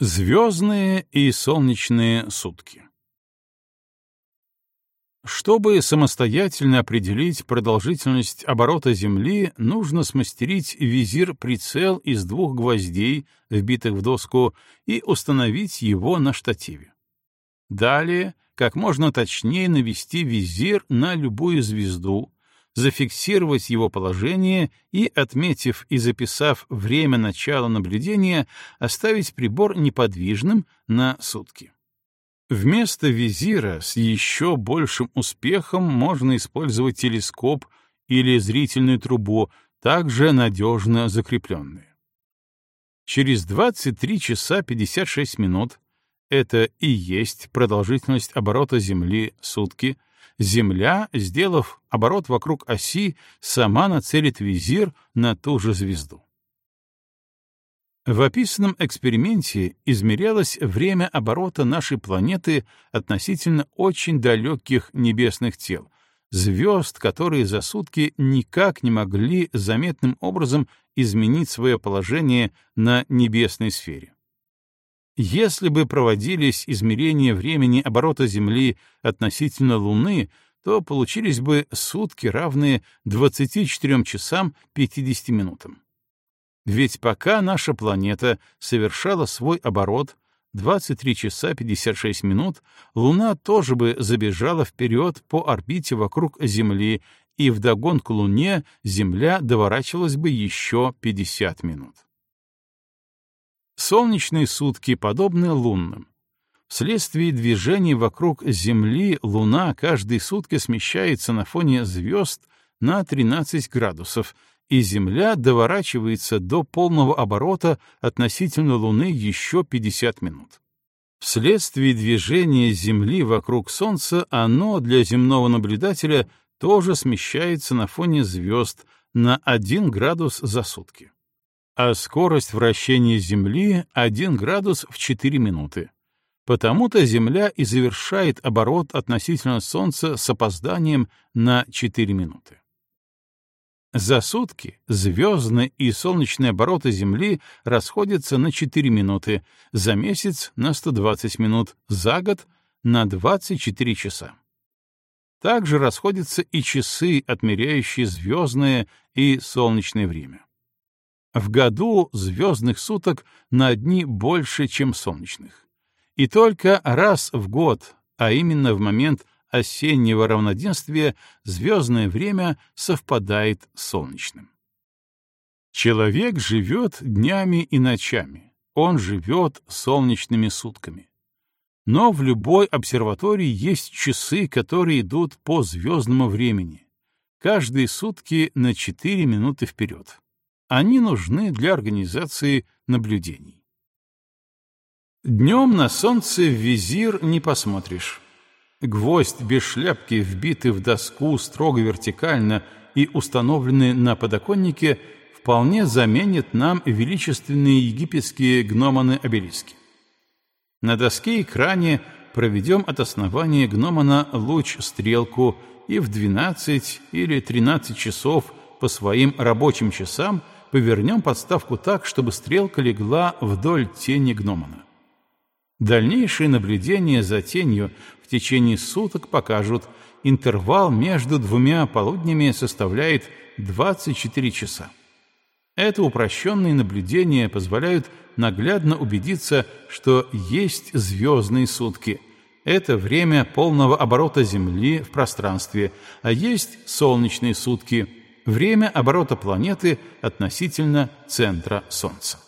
Звездные и солнечные сутки Чтобы самостоятельно определить продолжительность оборота Земли, нужно смастерить визир-прицел из двух гвоздей, вбитых в доску, и установить его на штативе. Далее, как можно точнее навести визир на любую звезду, зафиксировать его положение и, отметив и записав время начала наблюдения, оставить прибор неподвижным на сутки. Вместо визира с еще большим успехом можно использовать телескоп или зрительную трубу, также надежно закрепленные. Через 23 часа 56 минут, это и есть продолжительность оборота Земли сутки, Земля, сделав оборот вокруг оси, сама нацелит визир на ту же звезду. В описанном эксперименте измерялось время оборота нашей планеты относительно очень далеких небесных тел, звезд, которые за сутки никак не могли заметным образом изменить свое положение на небесной сфере. Если бы проводились измерения времени оборота Земли относительно Луны, то получились бы сутки, равные 24 часам 50 минутам. Ведь пока наша планета совершала свой оборот 23 часа 56 минут, Луна тоже бы забежала вперед по орбите вокруг Земли, и вдогонку Луне Земля доворачивалась бы еще 50 минут. Солнечные сутки подобны лунным. Вследствие движений вокруг Земли Луна каждые сутки смещается на фоне звезд на 13 градусов, и Земля доворачивается до полного оборота относительно Луны еще 50 минут. Вследствие движения Земли вокруг Солнца оно для земного наблюдателя тоже смещается на фоне звезд на 1 градус за сутки а скорость вращения Земли — 1 градус в 4 минуты. Потому-то Земля и завершает оборот относительно Солнца с опозданием на 4 минуты. За сутки звездные и солнечные обороты Земли расходятся на 4 минуты, за месяц — на 120 минут, за год — на 24 часа. Также расходятся и часы, отмеряющие звездное и солнечное время. В году звездных суток на дни больше, чем солнечных. И только раз в год, а именно в момент осеннего равноденствия, звездное время совпадает с солнечным. Человек живет днями и ночами, он живет солнечными сутками. Но в любой обсерватории есть часы, которые идут по звездному времени, каждые сутки на 4 минуты вперед. Они нужны для организации наблюдений. Днем на солнце в визир не посмотришь. Гвоздь без шляпки, вбитый в доску строго вертикально и установленный на подоконнике, вполне заменит нам величественные египетские гноманы-обелиски. На доске-экране проведем от основания гномана луч-стрелку и в 12 или 13 часов по своим рабочим часам – повернем подставку так, чтобы стрелка легла вдоль тени гномана. Дальнейшие наблюдения за тенью в течение суток покажут, интервал между двумя полуднями составляет 24 часа. Это упрощенные наблюдения позволяют наглядно убедиться, что есть звездные сутки. Это время полного оборота Земли в пространстве, а есть солнечные сутки — время оборота планеты относительно центра Солнца.